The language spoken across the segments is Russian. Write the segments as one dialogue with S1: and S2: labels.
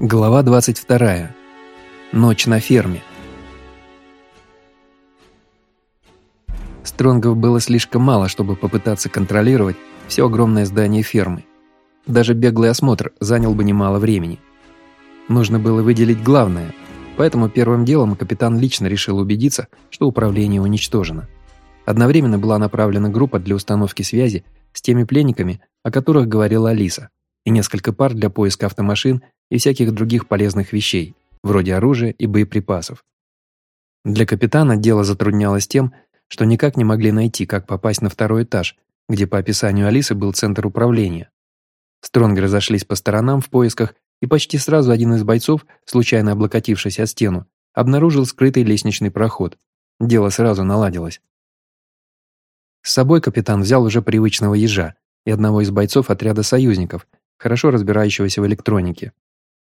S1: Глава 22. Ночь на ферме. Стронгов было слишком мало, чтобы попытаться контролировать все огромное здание фермы. Даже беглый осмотр занял бы немало времени. Нужно было выделить главное, поэтому первым делом капитан лично решил убедиться, что управление уничтожено. Одновременно была направлена группа для установки связи с теми пленниками, о которых говорила Алиса, и несколько пар для поиска автомашин и всяких других полезных вещей, вроде оружия и боеприпасов. Для капитана дело затруднялось тем, что никак не могли найти, как попасть на второй этаж, где по описанию Алисы был центр управления. Стронгеры зашлись по сторонам в поисках, и почти сразу один из бойцов, случайно облокотившись о стену, обнаружил скрытый лестничный проход. Дело сразу наладилось. С собой капитан взял уже привычного ежа и одного из бойцов отряда союзников, хорошо разбирающегося в электронике.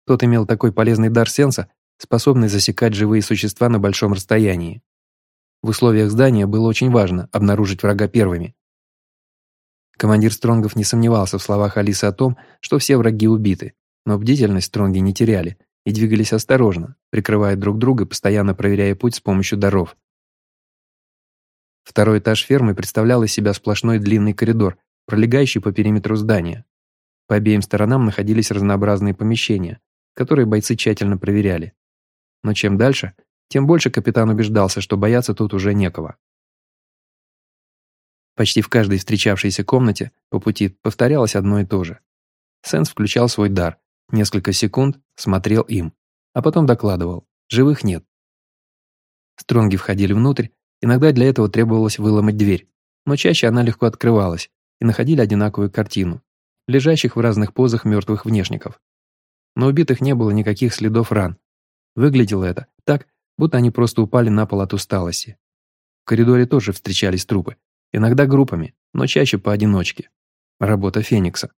S1: Тот имел такой полезный дар сенса, способный засекать живые существа на большом расстоянии. В условиях здания было очень важно обнаружить врага первыми. Командир Стронгов не сомневался в словах Алисы о том, что все враги убиты, но бдительность Стронги не теряли и двигались осторожно, прикрывая друг друга, постоянно проверяя путь с помощью даров. Второй этаж фермы представлял из себя сплошной длинный коридор, пролегающий по периметру здания. По обеим сторонам находились разнообразные помещения, которые бойцы тщательно проверяли. Но чем дальше, тем больше капитан убеждался, что бояться тут уже некого. Почти в каждой встречавшейся комнате по пути повторялось одно и то же. Сенс включал свой дар, несколько секунд смотрел им, а потом докладывал «живых нет». Стронги входили внутрь, иногда для этого требовалось выломать дверь, но чаще она легко открывалась, и находили одинаковую картину лежащих в разных позах мертвых внешников. На убитых не было никаких следов ран. Выглядело это так, будто они просто упали на пол от усталости. В коридоре тоже встречались трупы, иногда группами, но чаще поодиночке. Работа Феникса.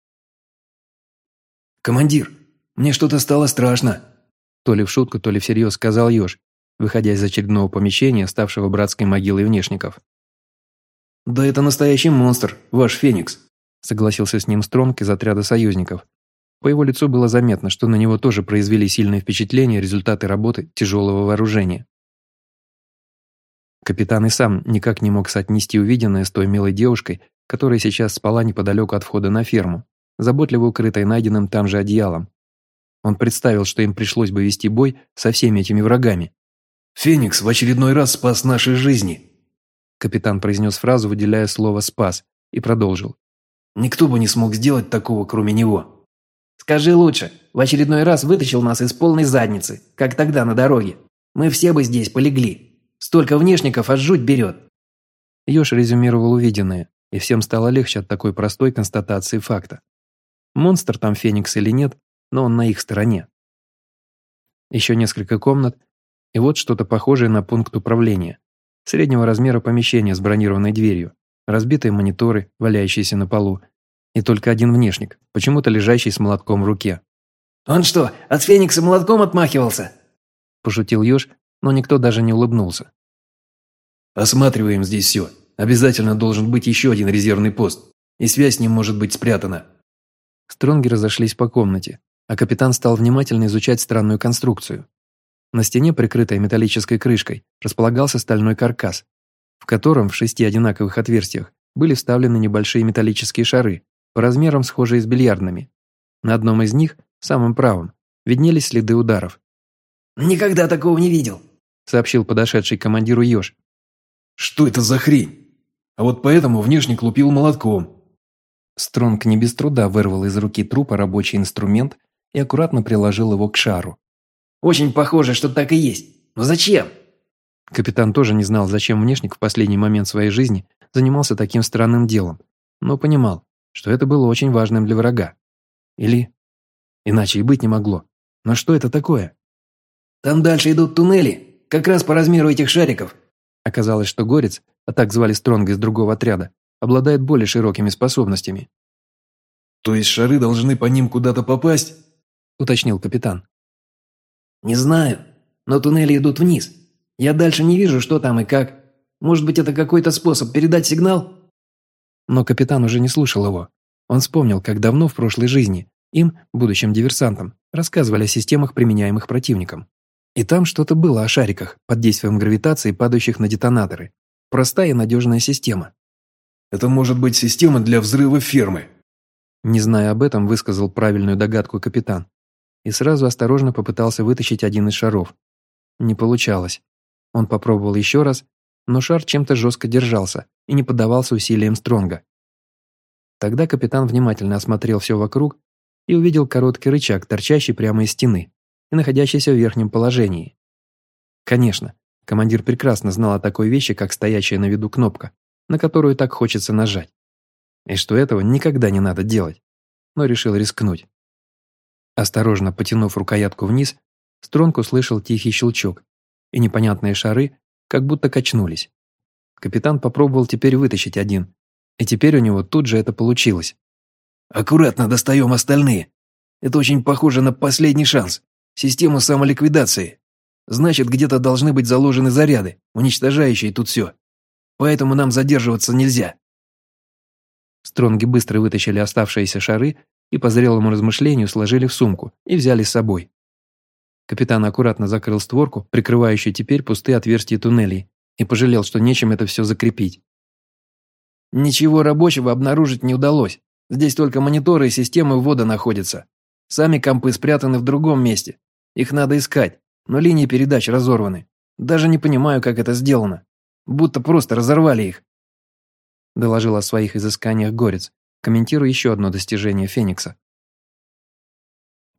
S2: «Командир, мне что-то стало страшно!»
S1: То ли в шутку, то ли всерьез сказал Ёж, выходя из очередного помещения, ставшего братской могилой внешников.
S2: «Да это настоящий монстр, ваш Феникс!»
S1: согласился с ним Стронг из отряда союзников. По его лицу было заметно, что на него тоже произвели сильное впечатление результаты работы тяжелого вооружения. Капитан и сам никак не мог соотнести увиденное с той милой девушкой, которая сейчас спала неподалеку от входа на ферму, заботливо укрытой найденным там же одеялом. Он представил, что им пришлось бы вести бой со всеми этими врагами.
S2: «Феникс в очередной раз спас наши жизни!»
S1: Капитан произнес фразу, выделяя слово «спас», и продолжил.
S2: Никто бы не смог сделать такого, кроме него.
S3: Скажи лучше, в очередной раз вытащил нас из полной задницы, как тогда на дороге. Мы все бы здесь полегли. Столько внешников аж жуть берет.
S1: Ёж резюмировал увиденное, и всем стало легче от такой простой констатации факта. Монстр там Феникс или нет, но он на их стороне. Еще несколько комнат, и вот что-то похожее на пункт управления. Среднего размера помещение с бронированной дверью разбитые мониторы, валяющиеся на полу, и только один внешник, почему-то лежащий с молотком в руке.
S3: «Он что, от Феникса молотком отмахивался?»
S1: Пошутил Ёж, но никто даже не улыбнулся.
S2: «Осматриваем здесь все. Обязательно должен быть еще один резервный пост, и связь с ним может быть спрятана».
S1: Стронги разошлись по комнате, а капитан стал внимательно изучать странную конструкцию. На стене, прикрытой металлической крышкой, располагался стальной каркас, в котором в шести одинаковых отверстиях были вставлены небольшие металлические шары, по размерам схожие с бильярдными. На одном из них, самым правом, виднелись следы ударов.
S3: «Никогда такого не видел», —
S1: сообщил подошедший командиру Ёж.
S2: «Что это за хрень? А вот поэтому внешник лупил молотком».
S1: Стронг не без труда вырвал из руки трупа рабочий инструмент и аккуратно приложил его к шару.
S3: «Очень похоже, что так и есть. Но зачем?»
S1: Капитан тоже не знал, зачем внешник в последний момент своей жизни занимался таким странным делом, но понимал, что это было очень важным для врага. Или... Иначе и быть не могло. Но что это такое?
S3: «Там дальше идут туннели, как раз по размеру этих шариков».
S1: Оказалось, что Горец, а так звали Стронга из другого отряда, обладает более широкими способностями.
S2: «То есть шары должны по ним куда-то попасть?»
S1: – уточнил капитан.
S3: «Не знаю, но туннели идут вниз, я дальше не вижу, что там и как. Может быть, это какой-то способ передать сигнал?»
S1: Но капитан уже не слушал его. Он вспомнил, как давно в прошлой жизни им, будущим диверсантам, рассказывали о системах, применяемых противником. И там что-то было о шариках под действием гравитации, падающих на детонаторы. Простая и надежная система.
S2: «Это может быть система для взрыва фермы»,
S1: не зная об этом, высказал правильную догадку капитан. И сразу осторожно попытался вытащить один из шаров. Не получалось. Он попробовал еще раз, но шар чем-то жестко держался и не поддавался усилиям Стронга. Тогда капитан внимательно осмотрел все вокруг и увидел короткий рычаг, торчащий прямо из стены и находящийся в верхнем положении. Конечно, командир прекрасно знал о такой вещи, как стоящая на виду кнопка, на которую так хочется нажать и что этого никогда не надо делать, но решил рискнуть. Осторожно потянув рукоятку вниз, Стронг услышал тихий щелчок, и непонятные шары как будто качнулись. Капитан попробовал теперь вытащить один, и теперь у него тут же это получилось.
S2: «Аккуратно достаем остальные. Это очень похоже на последний шанс. Систему самоликвидации. Значит, где-то должны быть заложены заряды, уничтожающие тут все. Поэтому нам задерживаться нельзя».
S1: Стронги быстро вытащили оставшиеся шары и по зрелому размышлению сложили в сумку и взяли с собой. Капитан аккуратно закрыл створку, прикрывающую теперь пустые отверстия туннелей, и пожалел, что нечем это все закрепить.
S3: Ничего рабочего обнаружить не удалось. Здесь только мониторы и системы ввода находятся. Сами компы спрятаны в другом месте. Их надо искать, но линии передач разорваны. Даже не понимаю, как это сделано. Будто просто разорвали их доложил о своих изысканиях Горец, комментируя еще одно достижение Феникса.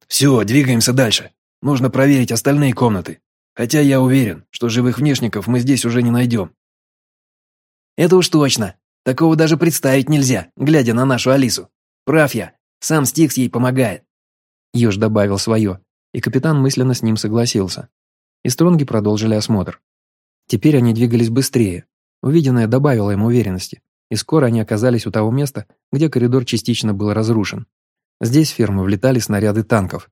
S2: «Все, двигаемся дальше. Нужно проверить остальные комнаты. Хотя я уверен, что живых внешников мы здесь уже не найдем».
S3: «Это уж точно. Такого даже представить нельзя, глядя на нашу Алису. Прав я. Сам Стикс ей помогает».
S1: Ёж добавил свое, и капитан мысленно с ним согласился. И Стронги продолжили осмотр. Теперь они двигались быстрее. Увиденное добавило им уверенности и скоро они оказались у того места, где коридор частично был разрушен. Здесь в ферму влетали снаряды танков.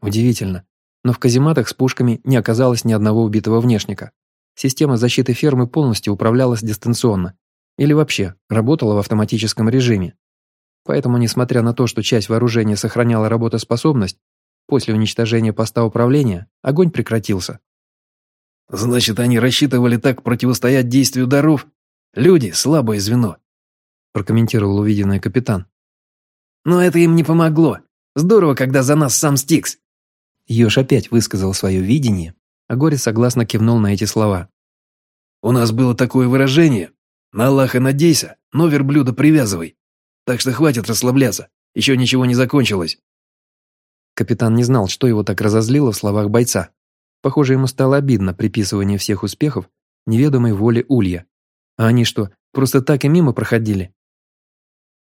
S1: Удивительно, но в казематах с пушками не оказалось ни одного убитого внешника. Система защиты фермы полностью управлялась дистанционно или вообще работала в автоматическом режиме. Поэтому, несмотря на то, что часть вооружения сохраняла работоспособность, после уничтожения поста управления огонь прекратился.
S2: «Значит, они рассчитывали так противостоять действию даров?» Люди – слабое звено», – прокомментировал увиденный капитан.
S3: «Но это им не помогло. Здорово, когда за нас сам Стикс».
S1: Ёж опять высказал свое видение, а Горе согласно кивнул на эти слова.
S2: «У нас было такое выражение. На Аллаха надейся, но верблюда привязывай. Так что хватит расслабляться, еще ничего не закончилось».
S1: Капитан не знал, что его так разозлило в словах бойца. Похоже, ему стало обидно приписывание всех успехов неведомой воле Улья. А они что, просто так и мимо проходили?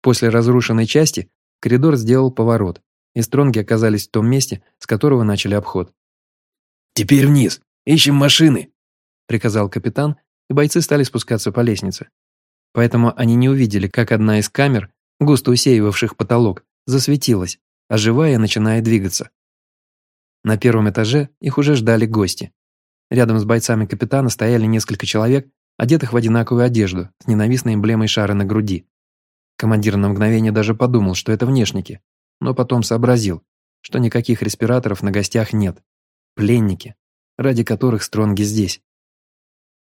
S1: После разрушенной части коридор сделал поворот, и стронги оказались в том месте, с которого начали обход.
S2: «Теперь вниз! Ищем машины!» – приказал капитан,
S1: и бойцы стали спускаться по лестнице. Поэтому они не увидели, как одна из камер, густо усеивавших потолок, засветилась, оживая начиная двигаться. На первом этаже их уже ждали гости. Рядом с бойцами капитана стояли несколько человек одетых в одинаковую одежду с ненавистной эмблемой шара на груди. Командир на мгновение даже подумал, что это внешники, но потом сообразил, что никаких респираторов на гостях нет. Пленники, ради которых Стронги здесь.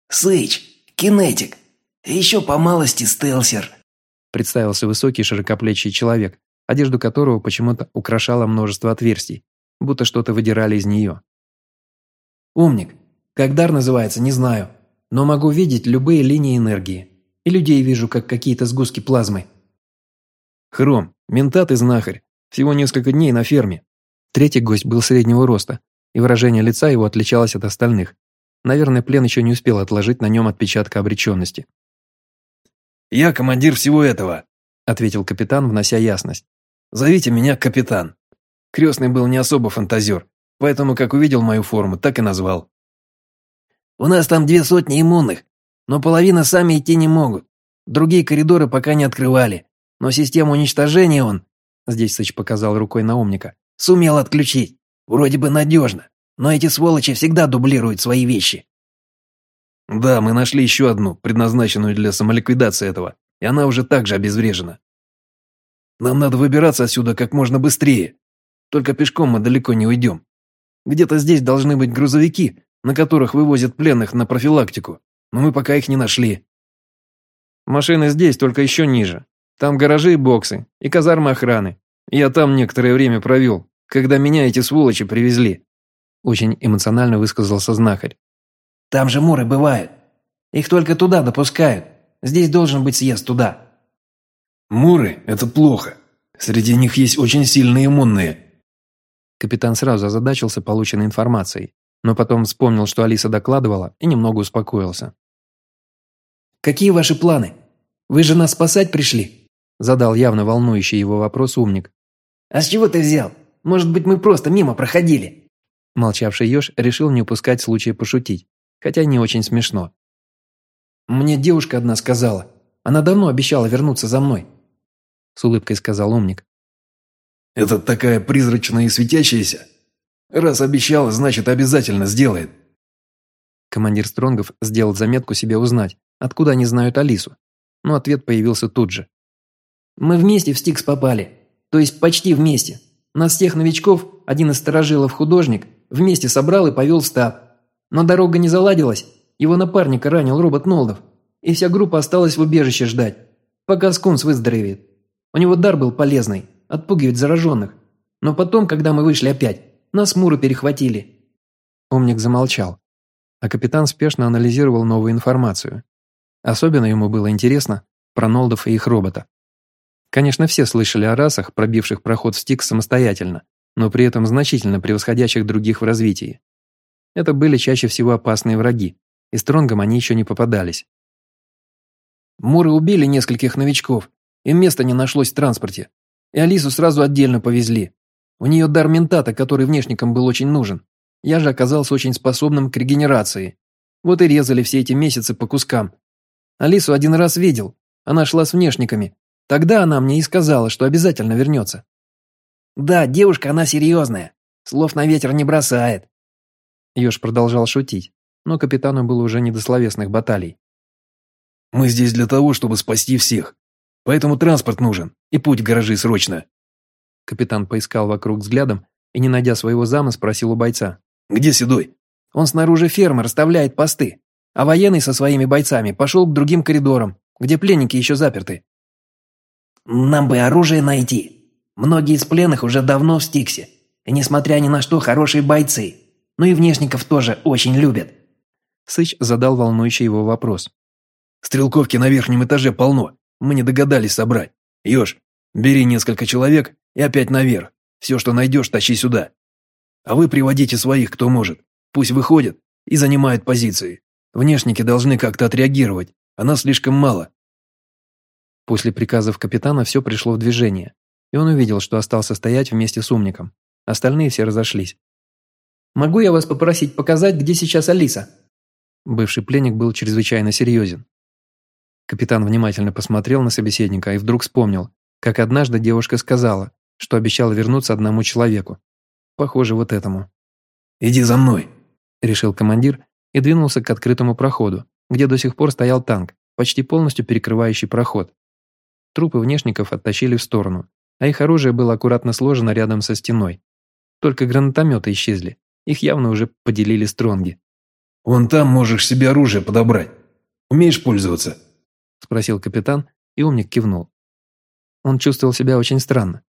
S4: «Сыч, кинетик, еще по малости стелсер»,
S1: представился высокий широкоплечий человек, одежду которого почему-то украшало множество отверстий, будто что-то выдирали из нее.
S3: «Умник. Как дар называется, не знаю но могу видеть любые линии энергии. И людей вижу, как какие-то сгустки плазмы.
S1: Хром, ментат и знахарь. Всего несколько дней на ферме. Третий гость был среднего роста, и выражение лица его отличалось от остальных. Наверное, плен еще не успел отложить на нем отпечатка обреченности.
S2: «Я командир всего этого», —
S1: ответил капитан, внося ясность.
S2: «Зовите меня капитан». Крестный был не особо фантазер, поэтому как увидел мою форму, так и назвал.
S3: У нас там две сотни иммунных, но половина сами идти не могут. Другие коридоры пока не открывали, но систему уничтожения он, здесь Сыч показал рукой на умника, сумел отключить. Вроде бы надежно, но эти сволочи всегда дублируют свои вещи.
S2: Да, мы нашли еще одну, предназначенную для самоликвидации этого, и она уже также обезврежена. Нам надо выбираться отсюда как можно быстрее. Только пешком мы далеко не уйдем. Где-то здесь должны быть грузовики, на которых вывозят пленных на профилактику, но мы пока их не нашли».
S3: «Машины здесь, только еще ниже. Там гаражи и боксы, и казармы охраны. Я там некоторое время провел, когда меня эти сволочи привезли». Очень эмоционально высказался знахарь.
S4: «Там же муры бывают. Их только туда допускают. Здесь должен быть съезд туда».
S2: «Муры – это плохо. Среди них есть очень сильные иммунные».
S1: Капитан сразу озадачился полученной информацией, но потом вспомнил, что Алиса докладывала, и немного успокоился.
S4: «Какие ваши планы? Вы же нас спасать пришли?»
S1: Задал явно волнующий его вопрос умник.
S4: «А с чего ты взял? Может быть, мы просто мимо проходили?»
S1: Молчавший еж решил не упускать случая пошутить, хотя не очень смешно.
S4: «Мне девушка одна сказала. Она давно обещала вернуться за мной», –
S1: с улыбкой сказал умник.
S2: «Это такая призрачная и светящаяся? Раз обещала, значит, обязательно сделает».
S1: Командир Стронгов сделал заметку себе узнать, откуда они знают Алису, но ответ появился тут же.
S4: «Мы вместе в Стикс попали, то есть почти вместе. Нас всех новичков один из сторожилов художник вместе собрал и повел в стаб. Но дорога не заладилась, его напарника ранил робот Нолдов, и вся группа осталась в убежище ждать, пока Скунс выздоровеет. У него дар был полезный, отпугивать зараженных. Но потом, когда мы вышли опять, нас муры перехватили».
S1: Умник замолчал, а капитан спешно анализировал новую информацию. Особенно ему было интересно про Нолдов и их робота. Конечно, все слышали о расах, пробивших проход в Стикс самостоятельно, но при этом значительно превосходящих других в развитии. Это были чаще всего опасные враги, и Стронгам они еще не попадались.
S4: Муры убили нескольких новичков, им места не нашлось в транспорте, и Алису сразу отдельно повезли. У нее дар ментата, который внешникам был очень нужен. Я же оказался очень способным к регенерации. Вот и резали все эти месяцы по кускам. Алису один раз видел, она шла с внешниками, Тогда она мне и сказала, что обязательно вернется. Да, девушка она серьезная. Слов на ветер не бросает.
S1: Ёж продолжал шутить, но капитану было уже не до словесных баталий.
S2: «Мы здесь для того, чтобы спасти всех. Поэтому транспорт нужен, и путь в гаражи срочно».
S1: Капитан поискал вокруг взглядом и, не найдя своего зама, спросил у бойца.
S2: «Где Седой?»
S4: «Он снаружи фермы расставляет посты, а военный со своими бойцами пошел к другим коридорам, где пленники еще заперты. Нам бы оружие найти. Многие из пленных уже давно в Стиксе. И несмотря ни на что, хорошие бойцы. Ну и внешников тоже очень любят.
S1: Сыч задал волнующий его вопрос.
S2: «Стрелковки на верхнем этаже полно. Мы не догадались собрать. Ёж, бери несколько человек и опять наверх. Все, что найдешь, тащи сюда. А вы приводите своих, кто может. Пусть выходят и занимают позиции. Внешники должны как-то отреагировать, а нас слишком мало.
S1: После приказов капитана все пришло в движение, и он увидел, что остался стоять вместе с умником. Остальные все разошлись.
S4: «Могу я вас попросить показать, где сейчас Алиса?»
S1: Бывший пленник был чрезвычайно серьезен. Капитан внимательно посмотрел на собеседника и вдруг вспомнил, как однажды девушка сказала, что обещала вернуться одному человеку. Похоже, вот этому.
S2: «Иди за мной», –
S1: решил командир и двинулся к открытому проходу, где до сих пор стоял танк, почти полностью перекрывающий проход. Трупы внешников оттащили в сторону, а их оружие было аккуратно сложено рядом со стеной. Только гранатометы исчезли, их явно уже поделили стронги.
S2: «Вон там можешь себе оружие подобрать. Умеешь пользоваться?»
S1: Спросил капитан, и умник кивнул. Он чувствовал себя очень странно.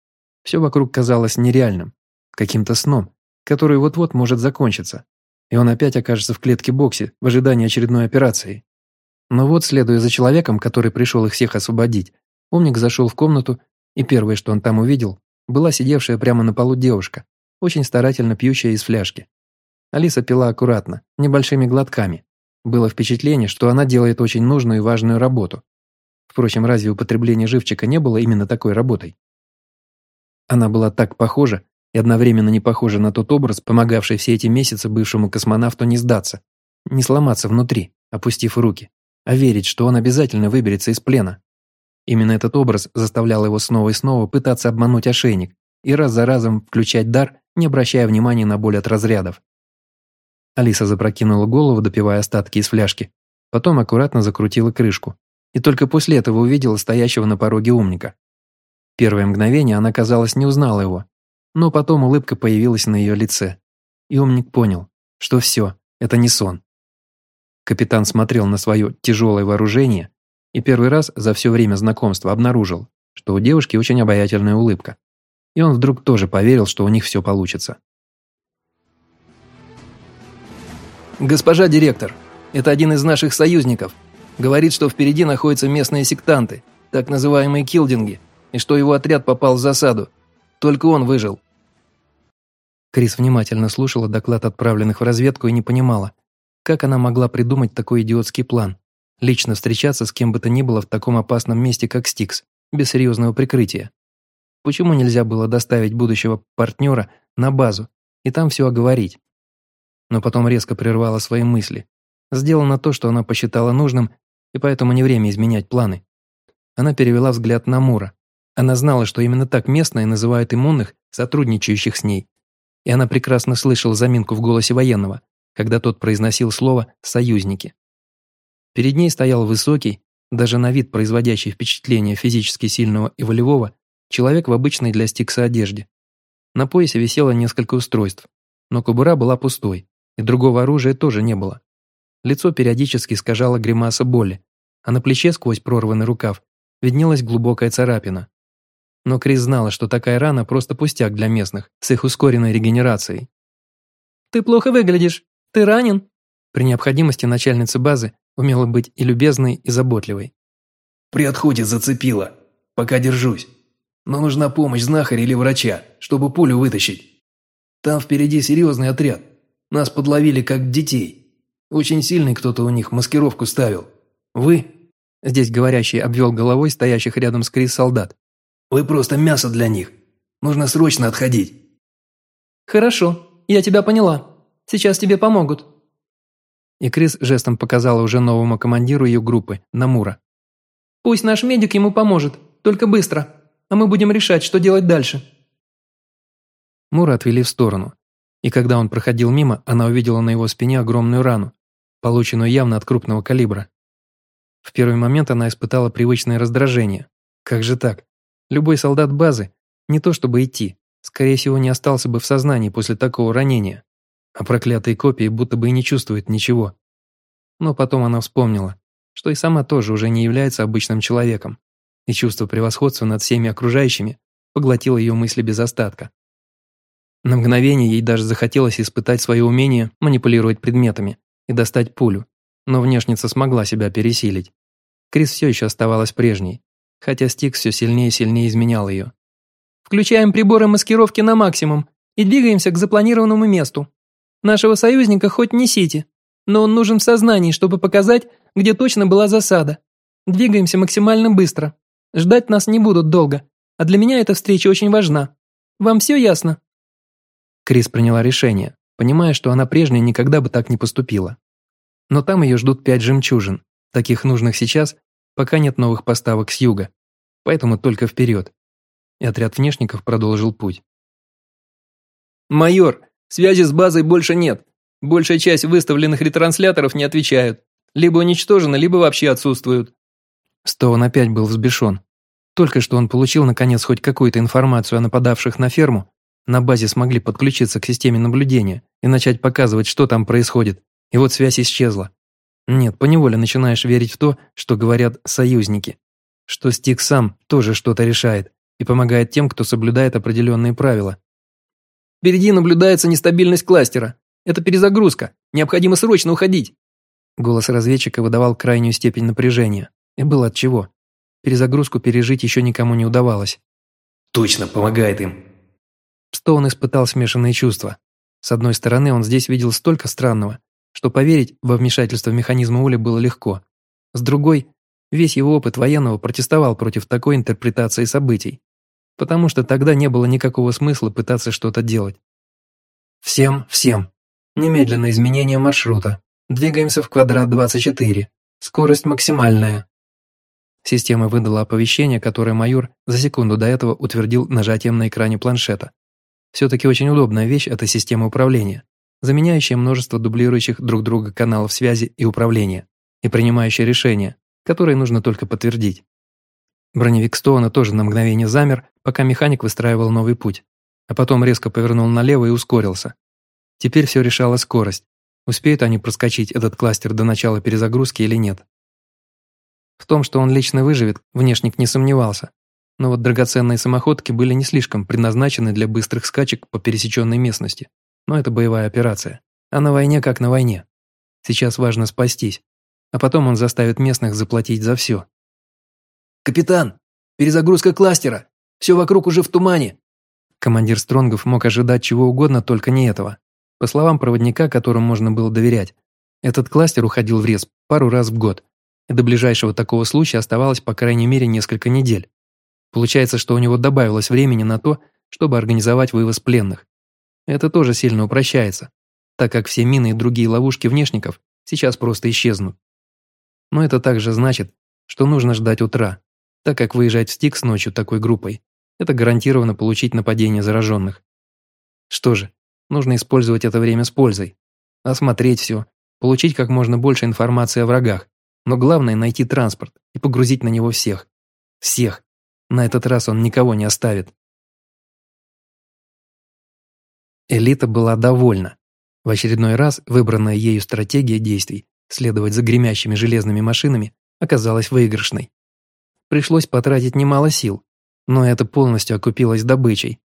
S1: Все вокруг казалось нереальным, каким-то сном, который вот-вот может закончиться, и он опять окажется в клетке боксе в ожидании очередной операции. Но вот, следуя за человеком, который пришел их всех освободить, Умник зашел в комнату, и первое, что он там увидел, была сидевшая прямо на полу девушка, очень старательно пьющая из фляжки. Алиса пила аккуратно, небольшими глотками. Было впечатление, что она делает очень нужную и важную работу. Впрочем, разве употребление живчика не было именно такой работой? Она была так похожа и одновременно не похожа на тот образ, помогавший все эти месяцы бывшему космонавту не сдаться, не сломаться внутри, опустив руки, а верить, что он обязательно выберется из плена. Именно этот образ заставлял его снова и снова пытаться обмануть ошейник и раз за разом включать дар, не обращая внимания на боль от разрядов. Алиса запрокинула голову, допивая остатки из фляжки, потом аккуратно закрутила крышку и только после этого увидела стоящего на пороге умника. Первое мгновение она, казалось, не узнала его, Но потом улыбка появилась на ее лице, и умник понял, что все, это не сон. Капитан смотрел на свое тяжелое вооружение и первый раз за все время знакомства обнаружил, что у девушки очень обаятельная улыбка. И он вдруг тоже поверил, что у них все получится.
S3: «Госпожа директор, это один из наших союзников. Говорит, что впереди находятся местные сектанты, так называемые килдинги, и что его отряд попал в засаду. Только он выжил».
S1: Крис внимательно слушала доклад отправленных в разведку и не понимала, как она могла придумать такой идиотский план? Лично встречаться с кем бы то ни было в таком опасном месте, как Стикс, без серьезного прикрытия. Почему нельзя было доставить будущего партнера на базу и там все оговорить? Но потом резко прервала свои мысли. Сделано то, что она посчитала нужным, и поэтому не время изменять планы. Она перевела взгляд на Мура. Она знала, что именно так местные называют иммунных, сотрудничающих с ней. И она прекрасно слышала заминку в голосе военного, когда тот произносил слово «союзники». Перед ней стоял высокий, даже на вид производящий впечатление физически сильного и волевого, человек в обычной для Стикса одежде. На поясе висело несколько устройств, но кобура была пустой, и другого оружия тоже не было. Лицо периодически искажало гримаса боли, а на плече сквозь прорванный рукав виднелась глубокая царапина. Но Крис знала, что такая рана просто пустяк для местных, с их ускоренной регенерацией.
S5: «Ты плохо выглядишь. Ты ранен?»
S1: При необходимости начальница базы умела быть и любезной, и заботливой.
S2: «При отходе зацепила. Пока держусь. Но нужна помощь знахаря или врача, чтобы пулю вытащить. Там впереди серьезный отряд. Нас подловили как детей. Очень сильный кто-то у них маскировку ставил. Вы...»
S1: Здесь говорящий обвел головой стоящих рядом с Крис солдат.
S2: «Вы просто мясо для них. Нужно срочно отходить».
S5: «Хорошо, я тебя поняла. Сейчас тебе помогут».
S1: И Крис жестом показала уже новому командиру ее группы, Намура.
S5: «Пусть наш медик ему поможет, только быстро, а мы будем решать, что делать дальше».
S1: Мура отвели в сторону, и когда он проходил мимо, она увидела на его спине огромную рану, полученную явно от крупного калибра. В первый момент она испытала привычное раздражение. Как же так? Любой солдат базы, не то чтобы идти, скорее всего не остался бы в сознании после такого ранения а проклятые копии будто бы и не чувствуют ничего. Но потом она вспомнила, что и сама тоже уже не является обычным человеком, и чувство превосходства над всеми окружающими поглотило ее мысли без остатка. На мгновение ей даже захотелось испытать свое умение манипулировать предметами и достать пулю, но внешница смогла себя пересилить. Крис все еще оставалась прежней, хотя Стикс все сильнее и сильнее изменял ее.
S5: «Включаем приборы маскировки на максимум и двигаемся к запланированному месту», Нашего союзника хоть несите, но он нужен в сознании, чтобы показать, где точно была засада. Двигаемся максимально быстро. Ждать нас не будут долго, а для меня эта встреча очень важна. Вам все ясно?»
S1: Крис приняла решение, понимая, что она прежняя никогда бы так не поступила. Но там ее ждут пять жемчужин, таких нужных сейчас, пока нет новых поставок с юга. Поэтому только вперед. И отряд внешников продолжил путь.
S3: «Майор, Связи с базой больше нет. Большая часть выставленных ретрансляторов не отвечают. Либо уничтожены, либо вообще отсутствуют.
S1: Стоун опять был взбешен. Только что он получил наконец хоть какую-то информацию о нападавших на ферму, на базе смогли подключиться к системе наблюдения и начать показывать, что там происходит, и вот связь исчезла. Нет, поневоле начинаешь верить в то, что говорят союзники. Что Стик сам тоже что-то решает и помогает тем, кто соблюдает определенные правила,
S3: Впереди наблюдается нестабильность кластера. Это перезагрузка. Необходимо срочно уходить.
S1: Голос разведчика выдавал крайнюю степень напряжения. И было от чего. Перезагрузку пережить еще никому не удавалось.
S2: Точно, помогает им.
S1: Стоун испытал смешанные чувства. С одной стороны, он здесь видел столько странного, что поверить во вмешательство механизма Ули было легко. С другой, весь его опыт военного протестовал против такой интерпретации событий потому что тогда не было никакого смысла пытаться что-то делать.
S4: Всем, всем. Немедленно изменение маршрута. Двигаемся в квадрат 24. Скорость максимальная.
S1: Система выдала оповещение, которое майор за секунду до этого утвердил нажатием на экране планшета. Все-таки очень удобная вещь – это система управления, заменяющая множество дублирующих друг друга каналов связи и управления, и принимающая решения, которые нужно только подтвердить. Броневик Стоуна тоже на мгновение замер, пока механик выстраивал новый путь. а потом резко повернул налево и ускорился. Теперь все решала скорость. Успеют они проскочить этот кластер до начала перезагрузки или нет. В том, что он лично выживет, внешник не сомневался. Но вот драгоценные самоходки были не слишком предназначены для быстрых скачек по пересеченной местности. Но это боевая операция. А на войне как на войне. Сейчас важно спастись. А потом он заставит местных заплатить за все.
S3: «Капитан, перезагрузка кластера! Все вокруг уже в тумане!»
S1: Командир Стронгов мог ожидать чего угодно, только не этого. По словам проводника, которому можно было доверять, этот кластер уходил в рез пару раз в год, и до ближайшего такого случая оставалось по крайней мере несколько недель. Получается, что у него добавилось времени на то, чтобы организовать вывоз пленных. Это тоже сильно упрощается, так как все мины и другие ловушки внешников сейчас просто исчезнут. Но это также значит, что нужно ждать утра, так как выезжать в Стикс ночью такой группой – это гарантированно получить нападение зараженных. Что же, Нужно использовать это время с пользой. Осмотреть все, получить как можно больше информации о врагах. Но главное найти транспорт и погрузить на него всех. Всех. На этот раз он никого не оставит. Элита была довольна. В очередной раз выбранная ею стратегия действий следовать за гремящими железными машинами оказалась выигрышной. Пришлось потратить немало сил, но это полностью окупилось добычей,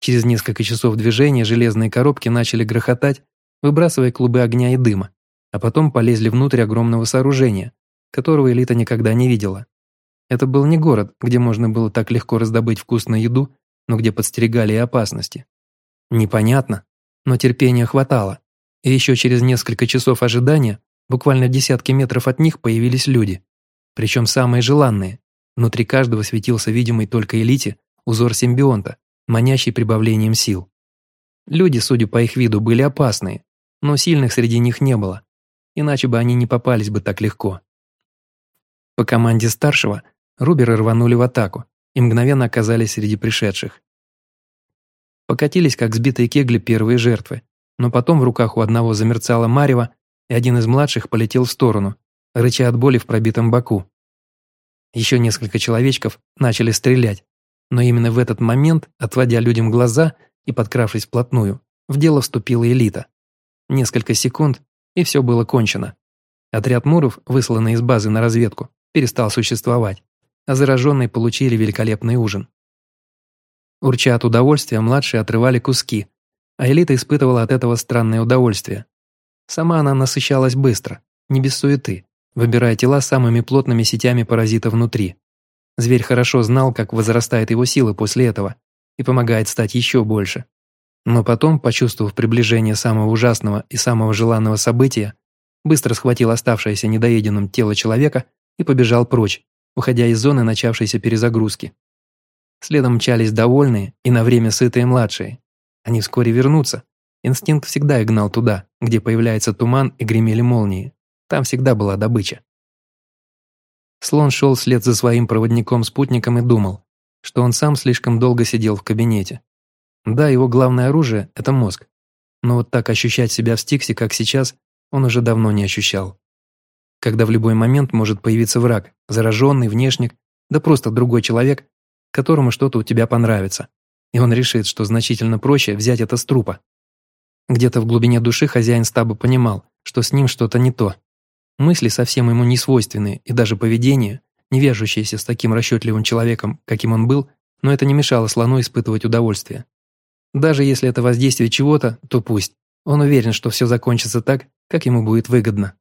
S1: Через несколько часов движения железные коробки начали грохотать, выбрасывая клубы огня и дыма, а потом полезли внутрь огромного сооружения, которого элита никогда не видела. Это был не город, где можно было так легко раздобыть вкусную еду, но где подстерегали и опасности. Непонятно, но терпения хватало, и еще через несколько часов ожидания буквально в десятки метров от них появились люди, причем самые желанные. Внутри каждого светился видимый только элите узор симбионта, манящий прибавлением сил. Люди, судя по их виду, были опасные, но сильных среди них не было, иначе бы они не попались бы так легко. По команде старшего руберы рванули в атаку и мгновенно оказались среди пришедших. Покатились, как сбитые кегли, первые жертвы, но потом в руках у одного замерцало марево, и один из младших полетел в сторону, рыча от боли в пробитом боку. Еще несколько человечков начали стрелять, но именно в этот момент, отводя людям глаза и подкравшись вплотную, в дело вступила элита. Несколько секунд, и все было кончено. Отряд Муров, высланный из базы на разведку, перестал существовать, а зараженные получили великолепный ужин. Урча от удовольствия, младшие отрывали куски, а элита испытывала от этого странное удовольствие. Сама она насыщалась быстро, не без суеты, выбирая тела самыми плотными сетями паразита внутри. Зверь хорошо знал, как возрастает его сила после этого и помогает стать еще больше. Но потом, почувствовав приближение самого ужасного и самого желанного события, быстро схватил оставшееся недоеденным тело человека и побежал прочь, уходя из зоны начавшейся перезагрузки. Следом мчались довольные и на время сытые младшие. Они вскоре вернутся. Инстинкт всегда гнал туда, где появляется туман и гремели молнии. Там всегда была добыча. Слон шел вслед за своим проводником-спутником и думал, что он сам слишком долго сидел в кабинете. Да, его главное оружие – это мозг. Но вот так ощущать себя в стиксе, как сейчас, он уже давно не ощущал. Когда в любой момент может появиться враг, зараженный, внешник, да просто другой человек, которому что-то у тебя понравится. И он решит, что значительно проще взять это с трупа. Где-то в глубине души хозяин стаба понимал, что с ним что-то не то, Мысли совсем ему не свойственные, и даже поведение, не вяжущееся с таким расчетливым человеком, каким он был, но это не мешало слону испытывать удовольствие. Даже если это воздействие чего-то, то пусть. Он уверен, что все закончится так, как ему будет выгодно.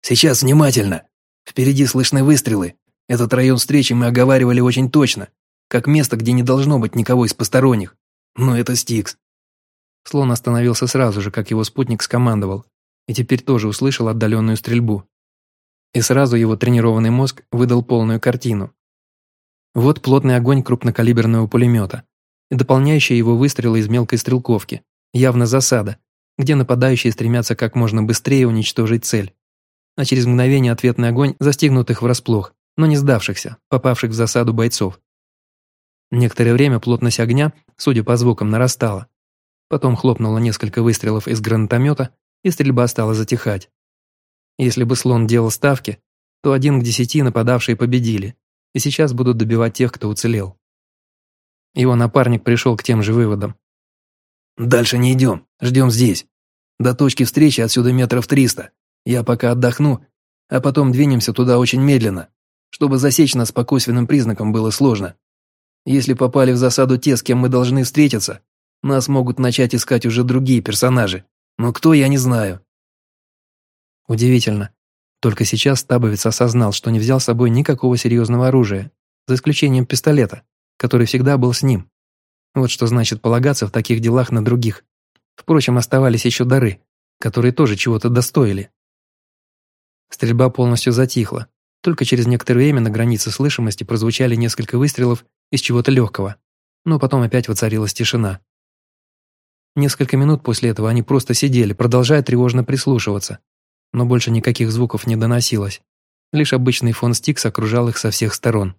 S3: «Сейчас внимательно! Впереди слышны выстрелы. Этот район встречи мы оговаривали очень точно, как место, где не должно быть никого из посторонних. Но это Стикс».
S1: Слон остановился сразу же, как его спутник скомандовал, и теперь тоже услышал отдаленную стрельбу. И сразу его тренированный мозг выдал полную картину. Вот плотный огонь крупнокалиберного пулемета и дополняющие его выстрелы из мелкой стрелковки, явно засада, где нападающие стремятся как можно быстрее уничтожить цель. А через мгновение ответный огонь застигнутых врасплох, но не сдавшихся, попавших в засаду бойцов. Некоторое время плотность огня, судя по звукам, нарастала. Потом хлопнуло несколько выстрелов из гранатомета, и стрельба стала затихать. Если бы слон делал ставки, то один к десяти нападавшие победили, и сейчас будут добивать тех, кто уцелел. Его напарник пришел к тем же выводам.
S2: «Дальше не идем, ждем здесь. До точки встречи отсюда метров триста. Я пока отдохну, а потом двинемся туда очень медленно. Чтобы засечь нас по косвенным признакам было сложно. Если попали в засаду те, с кем мы должны встретиться, нас могут начать искать уже другие персонажи. Но кто, я не знаю».
S1: Удивительно. Только сейчас Табовец осознал, что не взял с собой никакого серьезного оружия, за исключением пистолета, который всегда был с ним. Вот что значит полагаться в таких делах на других. Впрочем, оставались еще дары, которые тоже чего-то достоили. Стрельба полностью затихла. Только через некоторое время на границе слышимости прозвучали несколько выстрелов из чего-то легкого. Но потом опять воцарилась тишина. Несколько минут после этого они просто сидели, продолжая тревожно прислушиваться. Но больше никаких звуков не доносилось. Лишь обычный фон Стикс окружал их со всех сторон.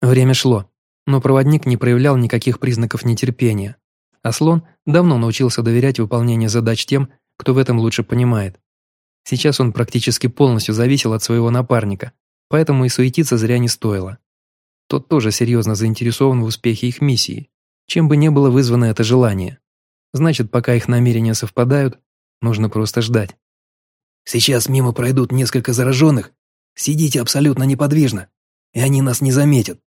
S1: Время шло, но проводник не проявлял никаких признаков нетерпения. А слон давно научился доверять выполнению задач тем, кто в этом лучше понимает. Сейчас он практически полностью зависел от своего напарника, поэтому и суетиться зря не стоило. Тот тоже серьезно заинтересован в успехе их миссии, чем бы не было вызвано это желание. Значит, пока их намерения совпадают, нужно просто ждать.
S2: «Сейчас мимо пройдут несколько зараженных. Сидите абсолютно неподвижно, и они нас не заметят.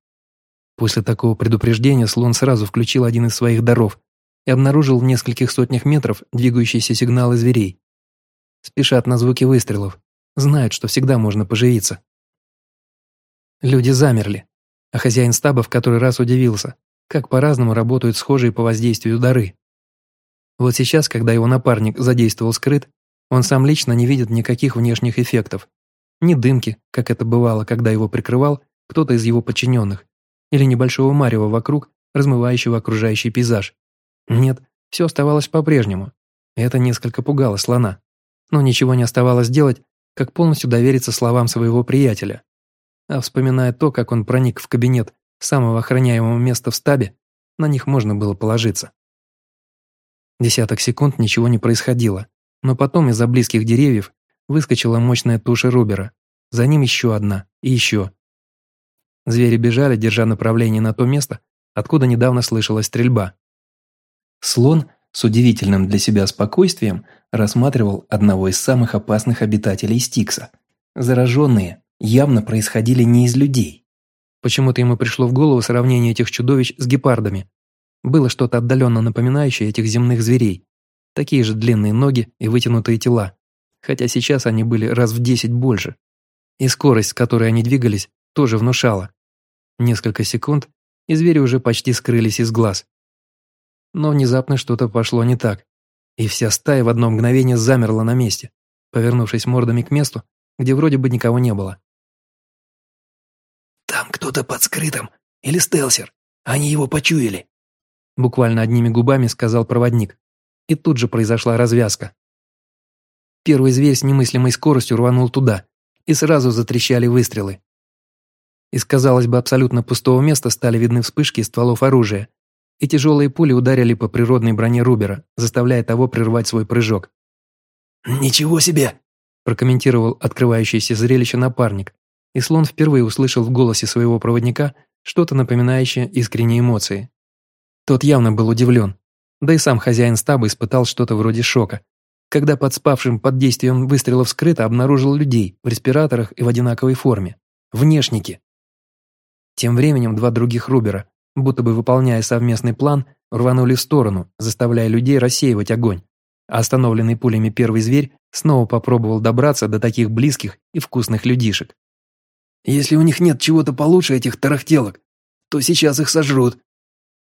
S1: После такого предупреждения слон сразу включил один из своих даров и обнаружил в нескольких сотнях метров двигающиеся сигналы зверей. Спешат на звуки выстрелов, знают, что всегда можно поживиться. Люди замерли, а хозяин стаба в который раз удивился, как по-разному работают схожие по воздействию дары. Вот сейчас, когда его напарник задействовал скрыт, он сам лично не видит никаких внешних эффектов. Ни дымки, как это бывало, когда его прикрывал кто-то из его подчиненных, или небольшого марева вокруг, размывающего окружающий пейзаж. Нет, все оставалось по-прежнему. Это несколько пугало слона. Но ничего не оставалось делать, как полностью довериться словам своего приятеля. А вспоминая то, как он проник в кабинет самого охраняемого места в стабе, на них можно было положиться. Десяток секунд ничего не происходило, но потом из-за близких деревьев выскочила мощная туша Рубера. За ним еще одна и еще. Звери бежали, держа направление на то место, откуда недавно слышалась стрельба. Слон с удивительным для себя спокойствием рассматривал одного из самых опасных обитателей Стикса. Зараженные явно происходили не из людей. Почему-то ему пришло в голову сравнение этих чудовищ с гепардами. Было что-то отдаленно напоминающее этих земных зверей. Такие же длинные ноги и вытянутые тела. Хотя сейчас они были раз в десять больше. И скорость, с которой они двигались, тоже внушало. Несколько секунд, и звери уже почти скрылись из глаз. Но внезапно что-то пошло не так, и вся стая в одно мгновение замерла на месте, повернувшись мордами к месту, где вроде бы никого не было.
S2: «Там кто-то под скрытым, или стелсер, они его почуяли»,
S1: буквально одними губами сказал проводник, и тут же произошла развязка. Первый зверь с немыслимой скоростью рванул туда, и сразу затрещали выстрелы. Из, казалось бы, абсолютно пустого места стали видны вспышки стволов оружия, и тяжелые пули ударили по природной броне Рубера, заставляя того прервать свой прыжок.
S2: «Ничего себе!»
S1: – прокомментировал открывающееся зрелище напарник, и слон впервые услышал в голосе своего проводника что-то напоминающее искренние эмоции. Тот явно был удивлен, да и сам хозяин стаба испытал что-то вроде шока, когда под спавшим под действием выстрелов скрыто обнаружил людей в респираторах и в одинаковой форме. Внешники. Тем временем два других Рубера, будто бы выполняя совместный план, рванули в сторону, заставляя людей рассеивать огонь. А остановленный пулями первый зверь снова попробовал добраться до таких близких и вкусных людишек.
S2: «Если у них нет чего-то получше этих тарахтелок, то сейчас их сожрут»,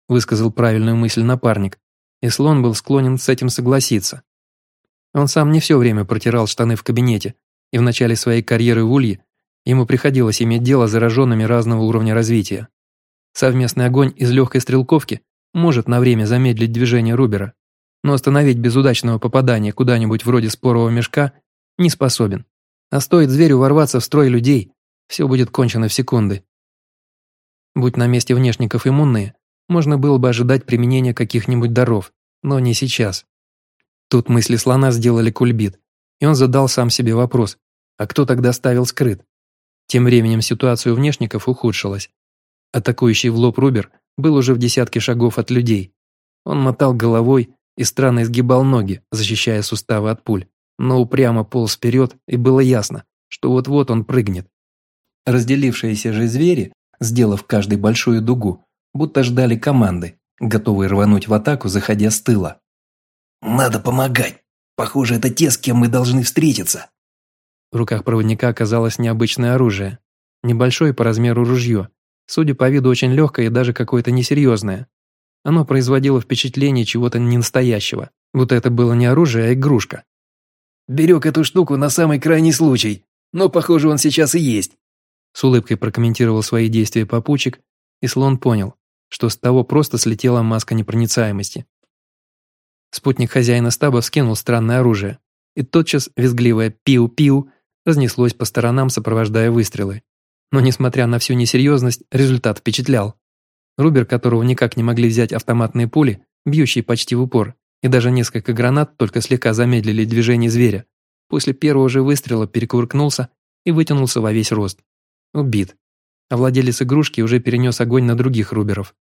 S1: высказал правильную мысль напарник, и слон был склонен с этим согласиться. Он сам не все время протирал штаны в кабинете, и в начале своей карьеры в Улье Ему приходилось иметь дело с зараженными разного уровня развития. Совместный огонь из легкой стрелковки может на время замедлить движение Рубера, но остановить без удачного попадания куда-нибудь вроде спорового мешка не способен. А стоит зверю ворваться в строй людей, все будет кончено в секунды. Будь на месте внешников иммунные, можно было бы ожидать применения каких-нибудь даров, но не сейчас. Тут мысли слона сделали кульбит, и он задал сам себе вопрос, а кто тогда ставил скрыт? Тем временем ситуация у внешников ухудшилась. Атакующий в лоб Рубер был уже в десятке шагов от людей. Он мотал головой и странно изгибал ноги, защищая суставы от пуль, но упрямо полз вперед, и было ясно, что вот-вот он прыгнет. Разделившиеся же звери, сделав каждый большую дугу, будто ждали команды, готовые рвануть в атаку, заходя с тыла.
S2: «Надо помогать! Похоже, это те, с кем мы должны встретиться!»
S1: В руках проводника оказалось необычное оружие. Небольшое по размеру ружье, судя по виду очень легкое и даже какое-то несерьезное. Оно производило впечатление чего-то ненастоящего, будто это было не оружие, а игрушка.
S2: «Берег эту штуку на самый крайний случай, но, похоже, он сейчас и есть»,
S1: с улыбкой прокомментировал свои действия попутчик, и слон понял, что с того просто слетела маска непроницаемости. Спутник хозяина стаба вскинул странное оружие, и тотчас визгливое «пиу-пиу» разнеслось по сторонам, сопровождая выстрелы. Но, несмотря на всю несерьезность, результат впечатлял. Рубер, которого никак не могли взять автоматные пули, бьющие почти в упор, и даже несколько гранат только слегка замедлили движение зверя, после первого же выстрела перекувыркнулся и вытянулся во весь рост. Убит. А владелец игрушки уже перенес огонь на других руберов.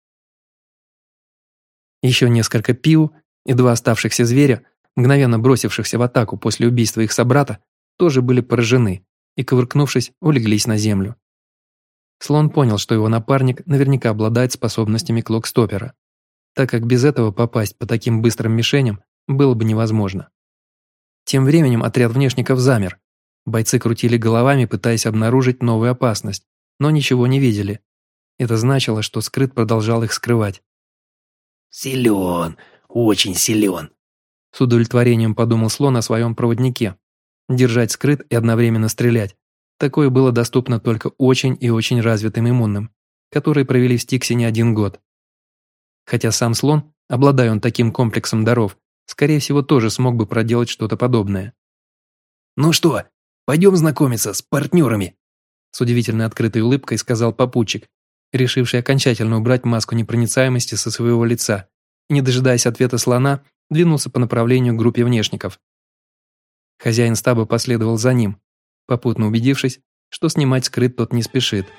S1: Еще несколько пиу и два оставшихся зверя, мгновенно бросившихся в атаку после убийства их собрата, тоже были поражены и, ковыркнувшись, улеглись на землю. Слон понял, что его напарник наверняка обладает способностями клокстопера, так как без этого попасть по таким быстрым мишеням было бы невозможно. Тем временем отряд внешников замер. Бойцы крутили головами, пытаясь обнаружить новую опасность, но ничего не видели. Это значило, что скрыт продолжал их скрывать.
S2: «Силен, очень силен», —
S1: с удовлетворением подумал слон о своем проводнике. Держать скрыт и одновременно стрелять. Такое было доступно только очень и очень развитым иммунным, которые провели в Стиксе не один год. Хотя сам слон, обладая он таким комплексом даров, скорее всего тоже смог бы проделать что-то подобное.
S2: «Ну что, пойдем знакомиться с партнерами?»
S1: С удивительно открытой улыбкой сказал попутчик, решивший окончательно убрать маску непроницаемости со своего лица и, не дожидаясь ответа слона, двинулся по направлению к группе внешников. Хозяин стаба последовал за ним, попутно убедившись, что снимать скрыт тот не спешит –